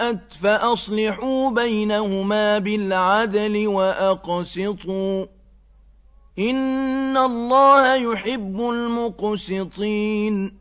فَاءَتْ فَأَصْلِحُوا بَيْنَهُمَا بِالْعَدْلِ وَأَقْسِطُوا ۖ. إِنَّ اللَّهَ يُحِبُّ الْمُقْسِطِينَ.